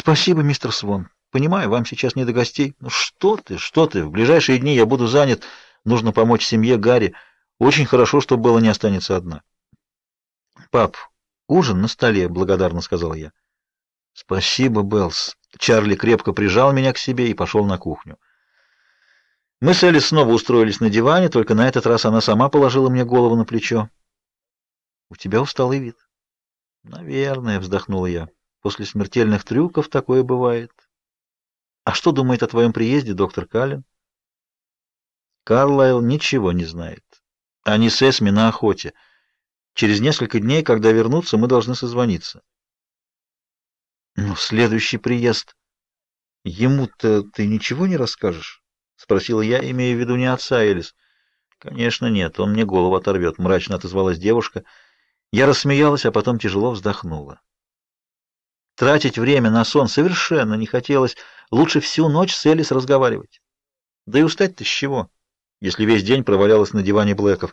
Спасибо, мистер Свон. Понимаю, вам сейчас не до гостей. Ну что ты, что ты? В ближайшие дни я буду занят. Нужно помочь семье Гарри. Очень хорошо, что Белла не останется одна. Пап, ужин на столе, благодарно сказала я. Спасибо, Беллс. Чарли крепко прижал меня к себе и пошел на кухню. Мы с Элис снова устроились на диване, только на этот раз она сама положила мне голову на плечо. У тебя усталый вид. Наверное, вздохнула я. После смертельных трюков такое бывает. А что думает о твоем приезде доктор Каллен? Карлайл ничего не знает. Они с Эсми на охоте. Через несколько дней, когда вернутся, мы должны созвониться. Ну, следующий приезд ему-то ты ничего не расскажешь? спросила я, имея в виду не отца Элис. Конечно, нет, он мне голову оторвет», — мрачно отозвалась девушка. Я рассмеялась, а потом тяжело вздохнула. Тратить время на сон совершенно не хотелось. Лучше всю ночь с Элис разговаривать. Да и устать-то с чего, если весь день провалялась на диване Блэков.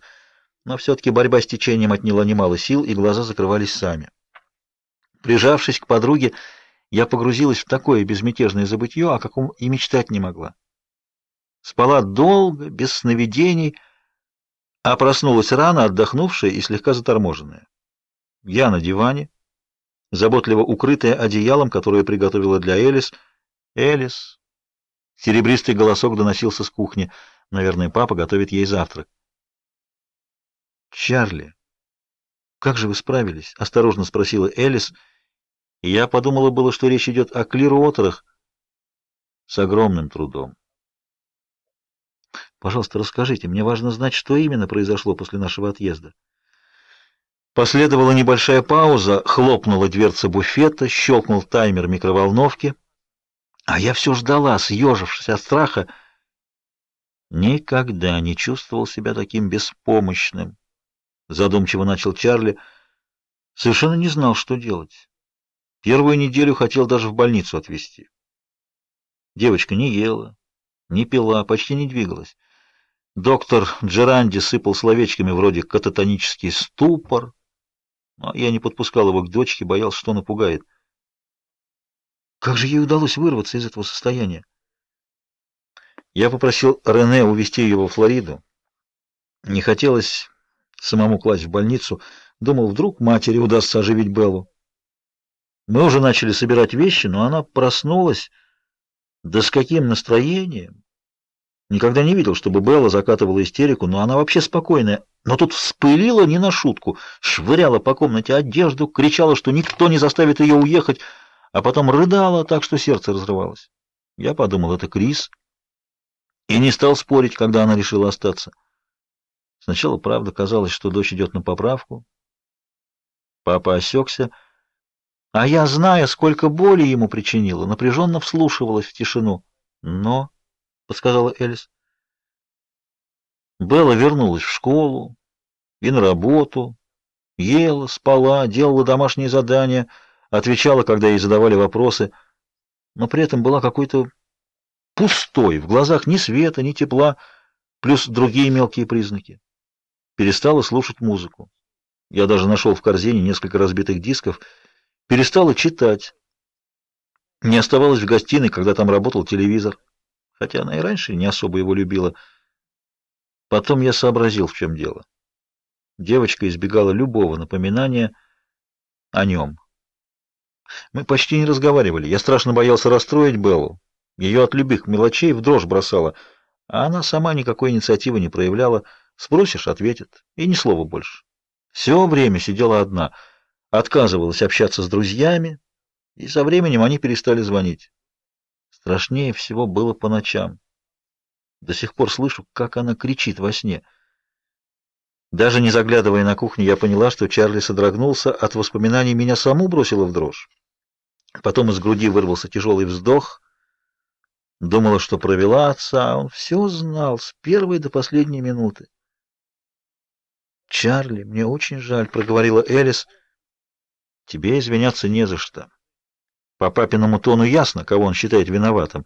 Но все-таки борьба с течением отняла немало сил, и глаза закрывались сами. Прижавшись к подруге, я погрузилась в такое безмятежное забытье, о каком и мечтать не могла. Спала долго, без сновидений, а проснулась рано, отдохнувшая и слегка заторможенная. Я на диване, заботливо укрытая одеялом, которое приготовила для Элис. Элис. Серебристый голосок доносился с кухни. Наверное, папа готовит ей завтрак. Чарли, как же вы справились? осторожно спросила Элис. Я подумала было, что речь идет о клируотерах с огромным трудом. Пожалуйста, расскажите, мне важно знать, что именно произошло после нашего отъезда. Последовала небольшая пауза, хлопнула дверца буфета, щелкнул таймер микроволновки, а я все ждала, съежившись от страха. Никогда не чувствовал себя таким беспомощным. Задумчиво начал Чарли. Совершенно не знал, что делать. Первую неделю хотел даже в больницу отвезти. Девочка не ела, не пила, почти не двигалась. Доктор Джеранди сыпал словечками вроде «кататонический ступор», но я не подпускал его к дочке, боялся, что напугает. Как же ей удалось вырваться из этого состояния? Я попросил Рене увезти ее во Флориду. Не хотелось самому класть в больницу. Думал, вдруг матери удастся оживить Беллу. Мы уже начали собирать вещи, но она проснулась. Да с каким настроением! Никогда не видел, чтобы Белла закатывала истерику, но она вообще спокойная. Но тут вспылила не на шутку, швыряла по комнате одежду, кричала, что никто не заставит ее уехать, а потом рыдала так, что сердце разрывалось. Я подумал, это Крис, и не стал спорить, когда она решила остаться. Сначала, правда, казалось, что дочь идет на поправку. Папа осекся, а я, зная, сколько боли ему причинила, напряженно вслушивалась в тишину. Но подсказала Элис. Белла вернулась в школу и на работу, ела, спала, делала домашние задания, отвечала, когда ей задавали вопросы, но при этом была какой-то пустой, в глазах ни света, ни тепла, плюс другие мелкие признаки. Перестала слушать музыку. Я даже нашел в корзине несколько разбитых дисков, перестала читать. Не оставалась в гостиной, когда там работал телевизор хотя она и раньше не особо его любила. Потом я сообразил, в чем дело. Девочка избегала любого напоминания о нем. Мы почти не разговаривали. Я страшно боялся расстроить Беллу. Ее от любых мелочей в дрожь бросала, а она сама никакой инициативы не проявляла. Спросишь — ответит, и ни слова больше. Все время сидела одна, отказывалась общаться с друзьями, и со временем они перестали звонить. Страшнее всего было по ночам. До сих пор слышу, как она кричит во сне. Даже не заглядывая на кухню, я поняла, что Чарли содрогнулся от воспоминаний, меня саму бросило в дрожь. Потом из груди вырвался тяжелый вздох. Думала, что провела отца, а он все знал с первой до последней минуты. «Чарли, мне очень жаль», — проговорила Элис. «Тебе извиняться не за что. По папиному тону ясно, кого он считает виноватым.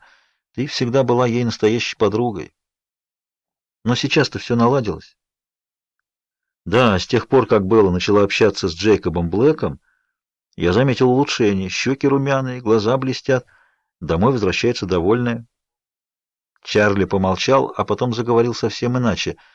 Ты всегда была ей настоящей подругой. Но сейчас-то все наладилось. Да, с тех пор, как Белла начала общаться с Джейкобом Блэком, Я заметил улучшение. Щеки румяные, глаза блестят. Домой возвращается довольная. Чарли помолчал, а потом заговорил совсем иначе —